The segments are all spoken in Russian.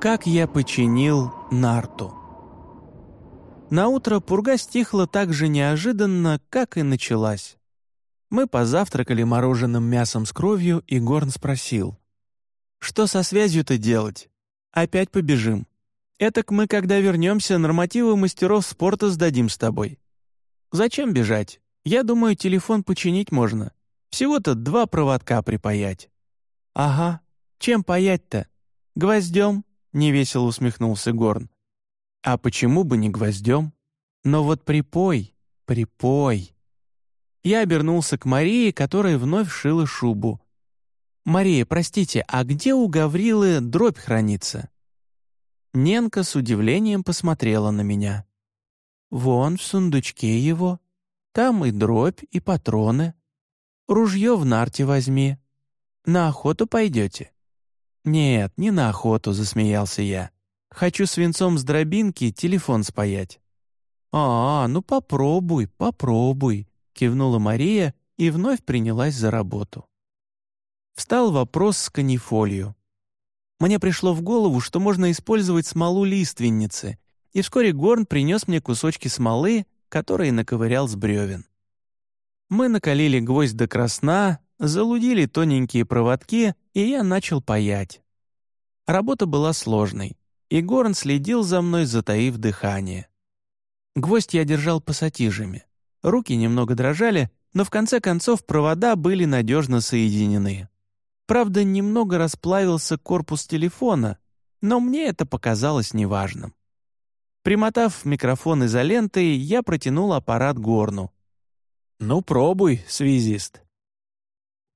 Как я починил нарту. Наутро пурга стихла так же неожиданно, как и началась. Мы позавтракали мороженым мясом с кровью, и Горн спросил. «Что со связью-то делать? Опять побежим. Этак мы, когда вернемся, нормативы мастеров спорта сдадим с тобой. Зачем бежать? Я думаю, телефон починить можно. Всего-то два проводка припаять». «Ага. Чем паять-то? Гвоздем?» — невесело усмехнулся Горн. «А почему бы не гвоздем? Но вот припой, припой». Я обернулся к Марии, которая вновь шила шубу. «Мария, простите, а где у Гаврилы дробь хранится?» Ненка с удивлением посмотрела на меня. «Вон в сундучке его. Там и дробь, и патроны. Ружье в нарте возьми. На охоту пойдете?» «Нет, не на охоту», — засмеялся я. «Хочу свинцом с дробинки телефон спаять». «А, ну попробуй, попробуй», — кивнула Мария и вновь принялась за работу. Встал вопрос с канифолью. Мне пришло в голову, что можно использовать смолу лиственницы, и вскоре Горн принес мне кусочки смолы, которые наковырял с бревен. Мы накалили гвоздь до красна, залудили тоненькие проводки, и я начал паять. Работа была сложной, и Горн следил за мной, затаив дыхание. Гвоздь я держал пассатижами. Руки немного дрожали, но в конце концов провода были надежно соединены. Правда, немного расплавился корпус телефона, но мне это показалось неважным. Примотав микрофон изолентой, я протянул аппарат Горну. «Ну, пробуй, связист».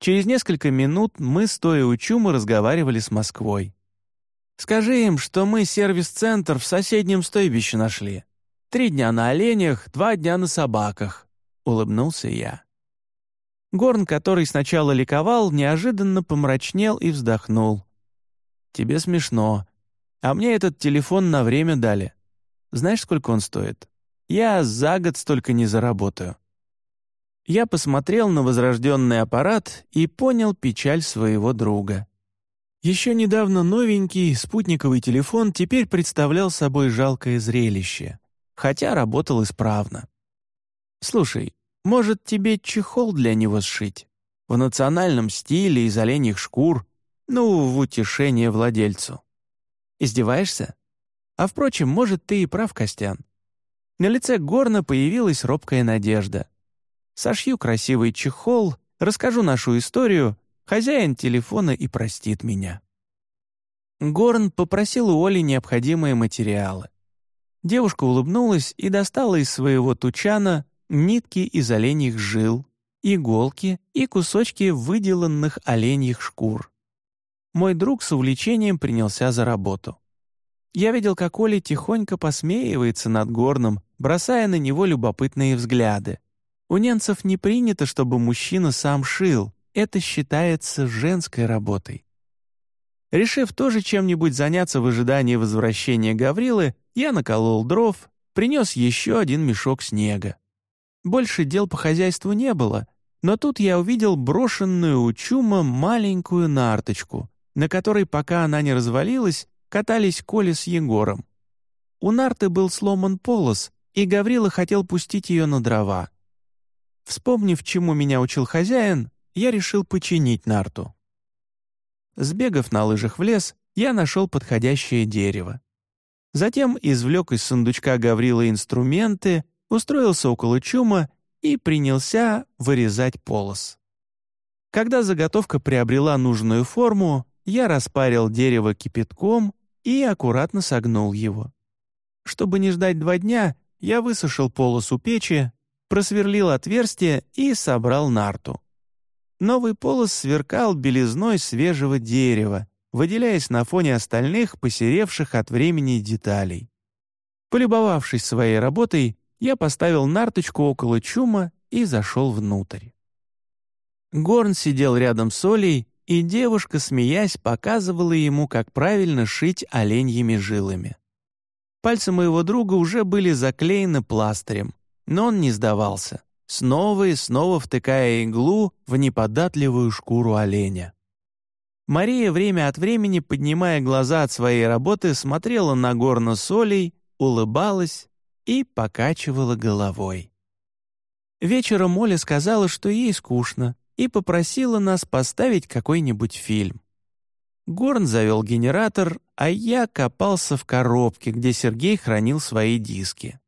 Через несколько минут мы, стоя у чумы, разговаривали с Москвой. «Скажи им, что мы сервис-центр в соседнем стойбище нашли. Три дня на оленях, два дня на собаках», — улыбнулся я. Горн, который сначала ликовал, неожиданно помрачнел и вздохнул. «Тебе смешно. А мне этот телефон на время дали. Знаешь, сколько он стоит? Я за год столько не заработаю». Я посмотрел на возрожденный аппарат и понял печаль своего друга. Еще недавно новенький спутниковый телефон теперь представлял собой жалкое зрелище, хотя работал исправно. «Слушай, может, тебе чехол для него сшить? В национальном стиле из оленьих шкур, ну, в утешение владельцу. Издеваешься? А впрочем, может, ты и прав, Костян». На лице Горна появилась робкая надежда — Сошью красивый чехол, расскажу нашу историю, хозяин телефона и простит меня. Горн попросил у Оли необходимые материалы. Девушка улыбнулась и достала из своего тучана нитки из оленьих жил, иголки и кусочки выделанных оленьих шкур. Мой друг с увлечением принялся за работу. Я видел, как Оля тихонько посмеивается над Горном, бросая на него любопытные взгляды. У немцев не принято, чтобы мужчина сам шил. Это считается женской работой. Решив тоже чем-нибудь заняться в ожидании возвращения Гаврилы, я наколол дров, принес еще один мешок снега. Больше дел по хозяйству не было, но тут я увидел брошенную у чума маленькую нарточку, на которой, пока она не развалилась, катались Коля с Егором. У нарты был сломан полос, и Гаврила хотел пустить ее на дрова. Вспомнив, чему меня учил хозяин, я решил починить нарту. Сбегав на лыжах в лес, я нашел подходящее дерево. Затем извлек из сундучка Гаврила инструменты, устроился около чума и принялся вырезать полос. Когда заготовка приобрела нужную форму, я распарил дерево кипятком и аккуратно согнул его. Чтобы не ждать два дня, я высушил полос у печи, просверлил отверстие и собрал нарту. Новый полос сверкал белизной свежего дерева, выделяясь на фоне остальных посеревших от времени деталей. Полюбовавшись своей работой, я поставил нарточку около чума и зашел внутрь. Горн сидел рядом с Олей, и девушка, смеясь, показывала ему, как правильно шить оленьими жилами. Пальцы моего друга уже были заклеены пластырем, но он не сдавался, снова и снова втыкая иглу в неподатливую шкуру оленя. Мария время от времени, поднимая глаза от своей работы, смотрела на горно солей, улыбалась и покачивала головой. Вечером Оля сказала, что ей скучно, и попросила нас поставить какой-нибудь фильм. Горн завел генератор, а я копался в коробке, где Сергей хранил свои диски.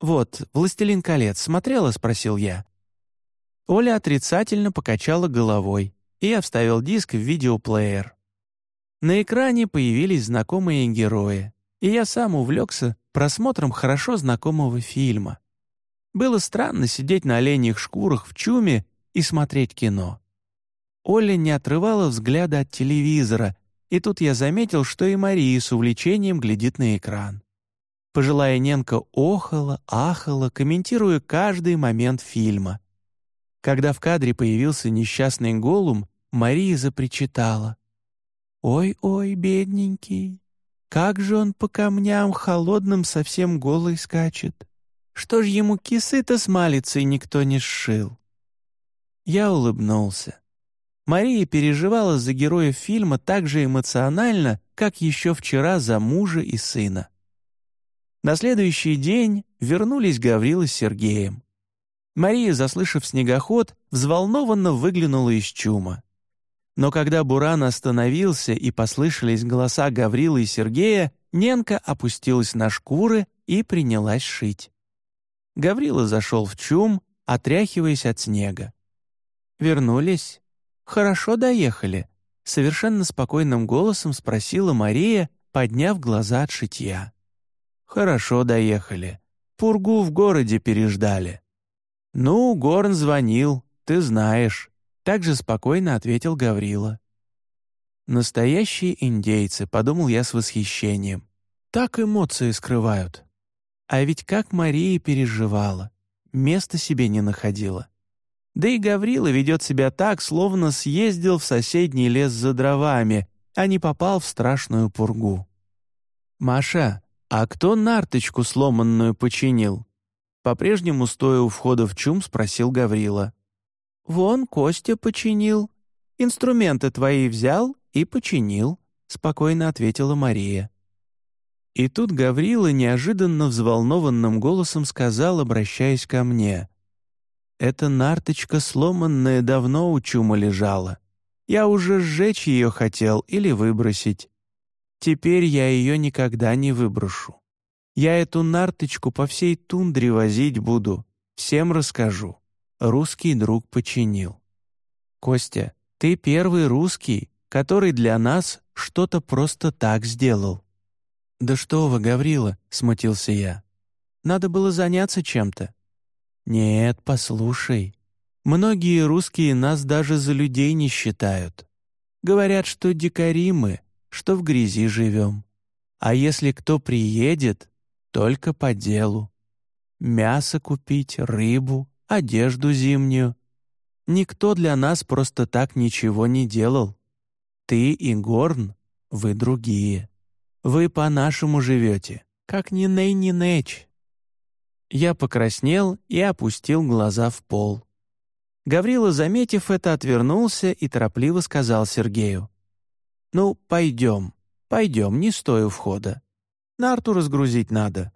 «Вот, «Властелин колец» смотрела?» — спросил я. Оля отрицательно покачала головой, и я вставил диск в видеоплеер. На экране появились знакомые герои, и я сам увлекся просмотром хорошо знакомого фильма. Было странно сидеть на оленьих шкурах в чуме и смотреть кино. Оля не отрывала взгляда от телевизора, и тут я заметил, что и Мария с увлечением глядит на экран. Пожилая Ненка охала, ахала, комментируя каждый момент фильма. Когда в кадре появился несчастный голум, Мария запричитала. «Ой-ой, бедненький, как же он по камням холодным совсем голый скачет! Что ж ему кисы-то с малицей никто не сшил?» Я улыбнулся. Мария переживала за героев фильма так же эмоционально, как еще вчера за мужа и сына. На следующий день вернулись Гаврила с Сергеем. Мария, заслышав снегоход, взволнованно выглянула из чума. Но когда Буран остановился и послышались голоса Гаврилы и Сергея, Ненка опустилась на шкуры и принялась шить. Гаврила зашел в чум, отряхиваясь от снега. «Вернулись? Хорошо доехали?» — совершенно спокойным голосом спросила Мария, подняв глаза от шитья. «Хорошо доехали. Пургу в городе переждали». «Ну, Горн звонил, ты знаешь», — также спокойно ответил Гаврила. «Настоящие индейцы», — подумал я с восхищением. «Так эмоции скрывают». А ведь как Мария переживала, места себе не находила. Да и Гаврила ведет себя так, словно съездил в соседний лес за дровами, а не попал в страшную пургу. «Маша, «А кто нарточку сломанную починил?» По-прежнему, стоя у входа в чум, спросил Гаврила. «Вон Костя починил. Инструменты твои взял и починил», — спокойно ответила Мария. И тут Гаврила неожиданно взволнованным голосом сказал, обращаясь ко мне. «Эта нарточка сломанная давно у чума лежала. Я уже сжечь ее хотел или выбросить. Теперь я ее никогда не выброшу. Я эту нарточку по всей тундре возить буду, всем расскажу. Русский друг починил. Костя, ты первый русский, который для нас что-то просто так сделал. «Да что вы, Гаврила!» — смутился я. «Надо было заняться чем-то». «Нет, послушай. Многие русские нас даже за людей не считают. Говорят, что дикари мы, что в грязи живем. А если кто приедет, только по делу. Мясо купить, рыбу, одежду зимнюю. Никто для нас просто так ничего не делал. Ты и Горн, вы другие. Вы по-нашему живете, как ни ней, ни неч. Я покраснел и опустил глаза в пол. Гаврила, заметив это, отвернулся и торопливо сказал Сергею. «Ну, пойдем, пойдем, не стой у входа. Нарту разгрузить надо.